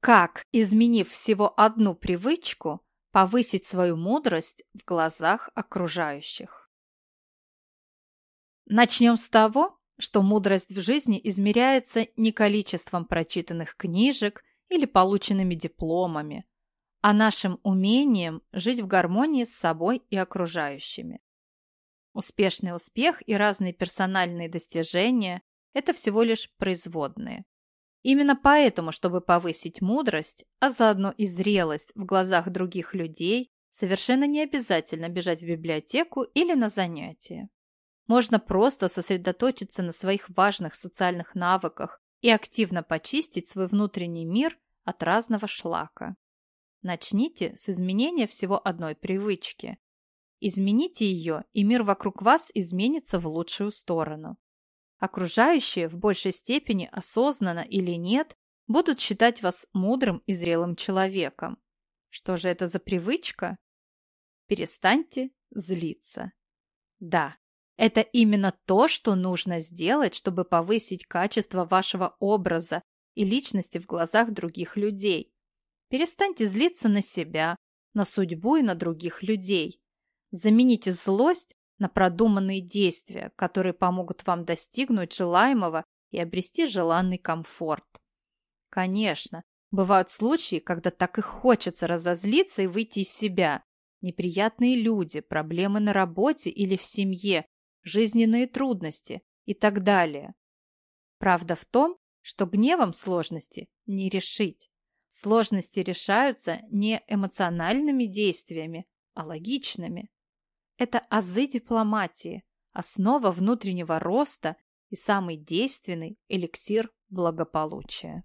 Как, изменив всего одну привычку, повысить свою мудрость в глазах окружающих? Начнем с того, что мудрость в жизни измеряется не количеством прочитанных книжек или полученными дипломами, а нашим умением жить в гармонии с собой и окружающими. Успешный успех и разные персональные достижения – это всего лишь производные. Именно поэтому, чтобы повысить мудрость, а заодно и зрелость в глазах других людей, совершенно не обязательно бежать в библиотеку или на занятия. Можно просто сосредоточиться на своих важных социальных навыках и активно почистить свой внутренний мир от разного шлака. Начните с изменения всего одной привычки. Измените ее, и мир вокруг вас изменится в лучшую сторону. Окружающие в большей степени осознанно или нет будут считать вас мудрым и зрелым человеком. Что же это за привычка? Перестаньте злиться. Да, это именно то, что нужно сделать, чтобы повысить качество вашего образа и личности в глазах других людей. Перестаньте злиться на себя, на судьбу и на других людей. Замените злость на продуманные действия, которые помогут вам достигнуть желаемого и обрести желанный комфорт. Конечно, бывают случаи, когда так и хочется разозлиться и выйти из себя. Неприятные люди, проблемы на работе или в семье, жизненные трудности и так далее. Правда в том, что гневом сложности не решить. Сложности решаются не эмоциональными действиями, а логичными. Это азы дипломатии, основа внутреннего роста и самый действенный эликсир благополучия.